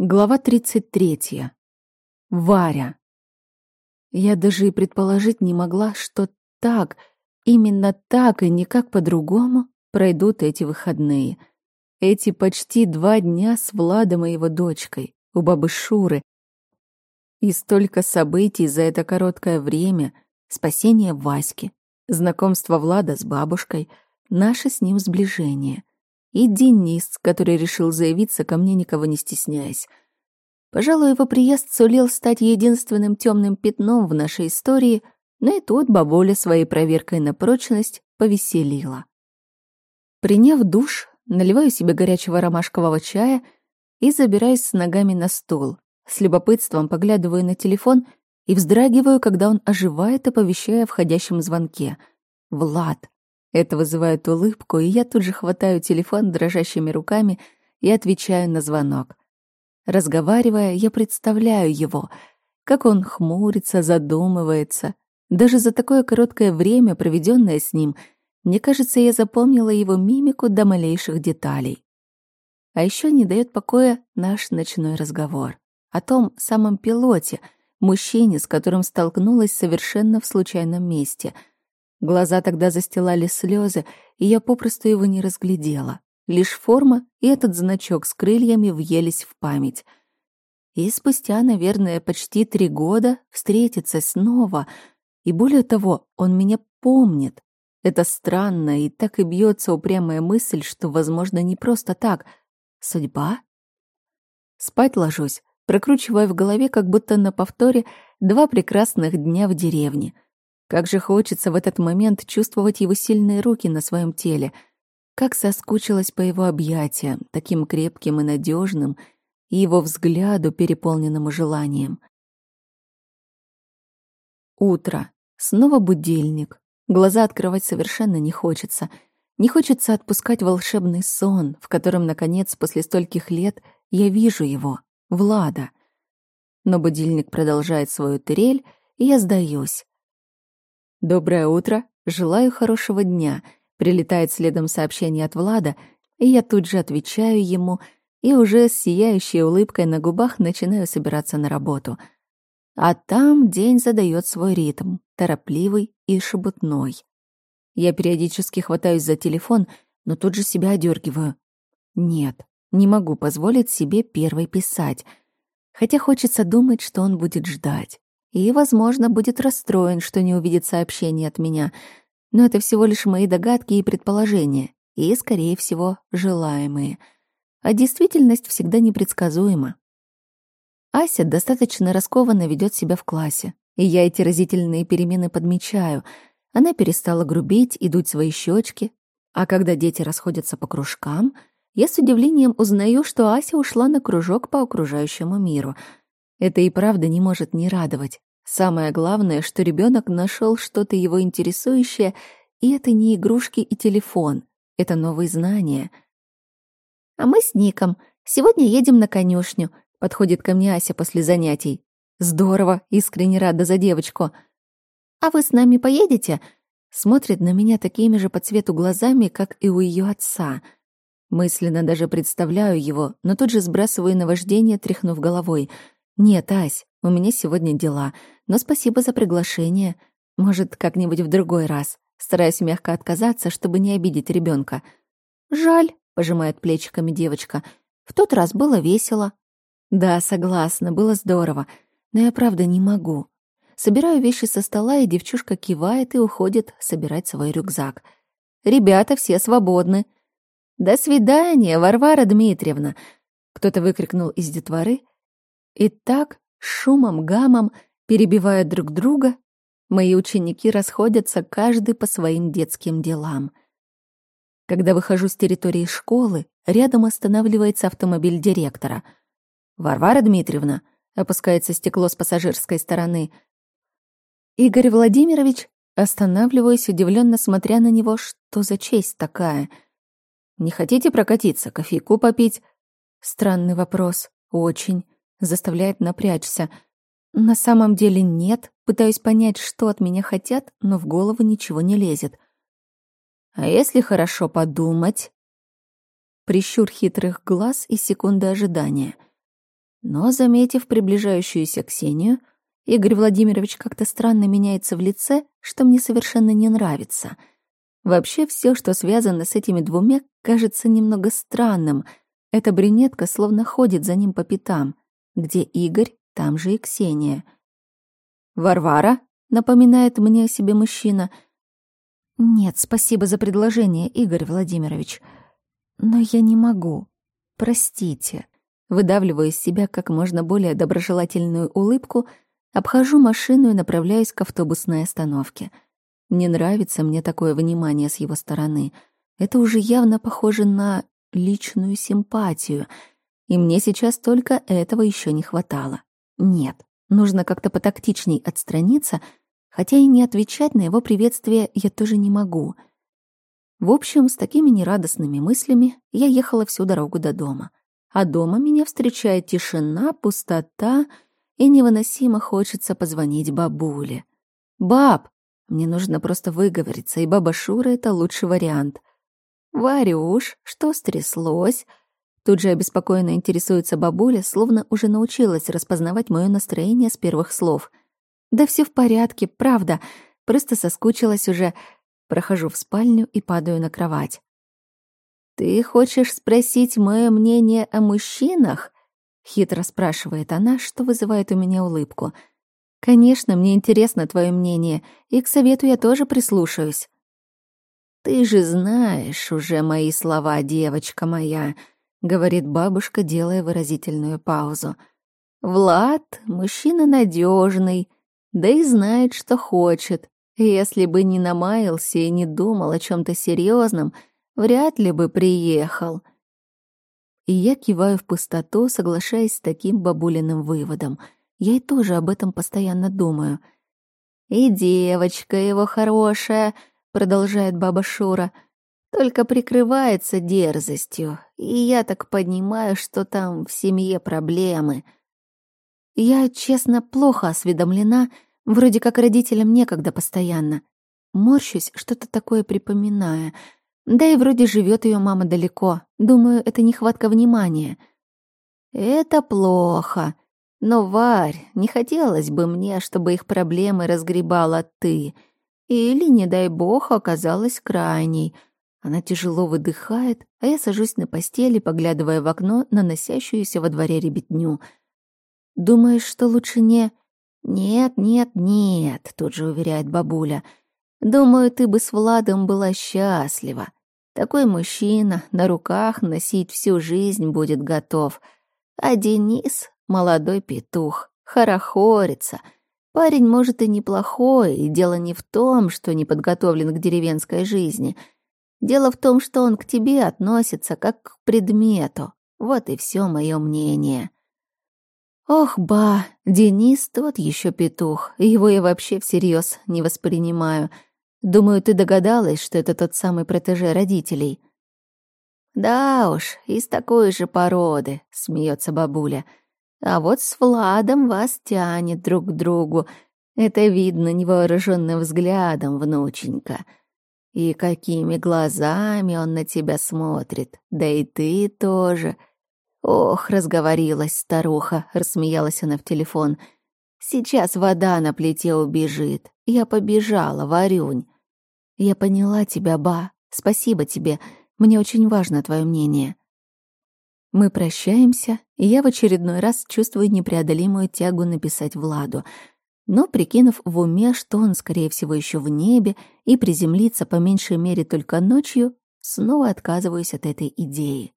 Глава 33. Варя. Я даже и предположить не могла, что так, именно так и никак по-другому пройдут эти выходные. Эти почти два дня с Владом и его дочкой, у бабы Шуры. И столько событий за это короткое время. Спасение Васьки, знакомство Влада с бабушкой, наше с ним сближение и Денис, который решил заявиться ко мне, никого не стесняясь. Пожалуй, его приезд сулил стать единственным темным пятном в нашей истории, но и тут бабуля своей проверкой на прочность повеселила. Приняв душ, наливаю себе горячего ромашкового чая и забираюсь с ногами на стол. С любопытством поглядываю на телефон и вздрагиваю, когда он оживает, оповещая о входящем звонке. Влад. Это вызывает улыбку, и я тут же хватаю телефон дрожащими руками и отвечаю на звонок. Разговаривая, я представляю его, как он хмурится, задумывается. Даже за такое короткое время, проведенное с ним, мне кажется, я запомнила его мимику до малейших деталей. А еще не дает покоя наш ночной разговор о том самом пилоте, мужчине, с которым столкнулась совершенно в случайном месте — Глаза тогда застилали слезы, и я попросту его не разглядела. Лишь форма и этот значок с крыльями въелись в память. И спустя, наверное, почти три года встретиться снова. И более того, он меня помнит. Это странно, и так и бьется упрямая мысль, что, возможно, не просто так. Судьба? Спать ложусь, прокручивая в голове, как будто на повторе, два прекрасных дня в деревне — как же хочется в этот момент чувствовать его сильные руки на своем теле. Как соскучилась по его объятиям, таким крепким и надежным, и его взгляду, переполненному желанием. Утро. Снова будильник. Глаза открывать совершенно не хочется. Не хочется отпускать волшебный сон, в котором, наконец, после стольких лет я вижу его, Влада. Но будильник продолжает свою трель, и я сдаюсь. «Доброе утро, желаю хорошего дня», прилетает следом сообщение от Влада, и я тут же отвечаю ему и уже с сияющей улыбкой на губах начинаю собираться на работу. А там день задает свой ритм, торопливый и шебутной. Я периодически хватаюсь за телефон, но тут же себя одергиваю. Нет, не могу позволить себе первой писать, хотя хочется думать, что он будет ждать и, возможно, будет расстроен, что не увидит сообщение от меня. Но это всего лишь мои догадки и предположения, и, скорее всего, желаемые. А действительность всегда непредсказуема. Ася достаточно раскованно ведет себя в классе, и я эти разительные перемены подмечаю. Она перестала грубить и дуть свои щечки, а когда дети расходятся по кружкам, я с удивлением узнаю, что Ася ушла на кружок по окружающему миру — это и правда не может не радовать. Самое главное, что ребенок нашел что-то его интересующее, и это не игрушки и телефон, это новые знания. «А мы с Ником сегодня едем на конюшню», — подходит ко мне Ася после занятий. «Здорово, искренне рада за девочку». «А вы с нами поедете?» Смотрит на меня такими же по цвету глазами, как и у ее отца. Мысленно даже представляю его, но тут же сбрасываю наваждение, тряхнув головой — «Нет, Ась, у меня сегодня дела, но спасибо за приглашение. Может, как-нибудь в другой раз. Стараюсь мягко отказаться, чтобы не обидеть ребенка. «Жаль», — пожимает плечиками девочка. «В тот раз было весело». «Да, согласна, было здорово, но я правда не могу». Собираю вещи со стола, и девчушка кивает и уходит собирать свой рюкзак. «Ребята все свободны». «До свидания, Варвара Дмитриевна!» Кто-то выкрикнул из детворы, и так, шумом, гамом, перебивая друг друга, мои ученики расходятся каждый по своим детским делам. Когда выхожу с территории школы, рядом останавливается автомобиль директора. «Варвара Дмитриевна», — опускается стекло с пассажирской стороны. «Игорь Владимирович», останавливаюсь, удивленно смотря на него, что за честь такая. «Не хотите прокатиться, кофейку попить?» Странный вопрос, очень заставляет напрячься. На самом деле нет, пытаюсь понять, что от меня хотят, но в голову ничего не лезет. А если хорошо подумать? Прищур хитрых глаз и секунды ожидания. Но, заметив приближающуюся Ксению, Игорь Владимирович как-то странно меняется в лице, что мне совершенно не нравится. Вообще все, что связано с этими двумя, кажется немного странным. Эта брюнетка словно ходит за ним по пятам. Где Игорь, там же и Ксения. «Варвара?» — напоминает мне о себе мужчина. «Нет, спасибо за предложение, Игорь Владимирович. Но я не могу. Простите». Выдавливаю из себя как можно более доброжелательную улыбку — Обхожу машину и направляюсь к автобусной остановке. Не нравится мне такое внимание с его стороны. Это уже явно похоже на личную симпатию. И мне сейчас только этого еще не хватало. Нет, нужно как-то потактичней отстраниться, хотя и не отвечать на его приветствие я тоже не могу. В общем, с такими нерадостными мыслями я ехала всю дорогу до дома. А дома меня встречает тишина, пустота — и невыносимо хочется позвонить бабуле. «Баб!» Мне нужно просто выговориться, и баба Шура — это лучший вариант. «Варюш, что стряслось?» Тут же обеспокоенно интересуется бабуля, словно уже научилась распознавать мое настроение с первых слов. «Да все в порядке, правда. Просто соскучилась уже. Прохожу в спальню и падаю на кровать. «Ты хочешь спросить мое мнение о мужчинах?» Хитро спрашивает она, что вызывает у меня улыбку. «Конечно, мне интересно твое мнение, и к совету я тоже прислушаюсь». «Ты же знаешь уже мои слова, девочка моя», — говорит бабушка, делая выразительную паузу. «Влад — мужчина надежный, да и знает, что хочет. Если бы не намаялся и не думал о чем то серьезном, вряд ли бы приехал» и я киваю в пустоту, соглашаясь с таким бабулиным выводом. Я и тоже об этом постоянно думаю. «И девочка его хорошая», — продолжает баба Шура, «только прикрывается дерзостью, и я так понимаю, что там в семье проблемы». Я, честно, плохо осведомлена, вроде как родителям некогда постоянно. Морщусь, что-то такое припоминая — да и вроде живет ее мама далеко. Думаю, это нехватка внимания. Это плохо. Но, Варь, не хотелось бы мне, чтобы их проблемы разгребала ты. Или, не дай бог, оказалась крайней. Она тяжело выдыхает, а я сажусь на постели, поглядывая в окно на носящуюся во дворе ребятню. Думаешь, что лучше не... Нет, нет, нет, тут же уверяет бабуля. Думаю, ты бы с Владом была счастлива. Такой мужчина на руках носить всю жизнь будет готов. А Денис — молодой петух, хорохорится. Парень, может, и неплохой, и дело не в том, что не подготовлен к деревенской жизни. Дело в том, что он к тебе относится как к предмету. Вот и все мое мнение. Ох, ба, Денис тот еще петух, его я вообще всерьез не воспринимаю — Думаю, ты догадалась, что это тот самый протеже родителей. Да уж, из такой же породы, смеется бабуля. А вот с Владом вас тянет друг к другу. Это видно невооруженным взглядом, внученька. И какими глазами он на тебя смотрит. Да и ты тоже. Ох, разговорилась старуха, рассмеялась она в телефон. Сейчас вода на плите убежит. Я побежала, Варюнь. Я поняла тебя, ба. Спасибо тебе. Мне очень важно твое мнение. Мы прощаемся, и я в очередной раз чувствую непреодолимую тягу написать Владу. Но, прикинув в уме, что он, скорее всего, еще в небе и приземлится по меньшей мере только ночью, снова отказываюсь от этой идеи.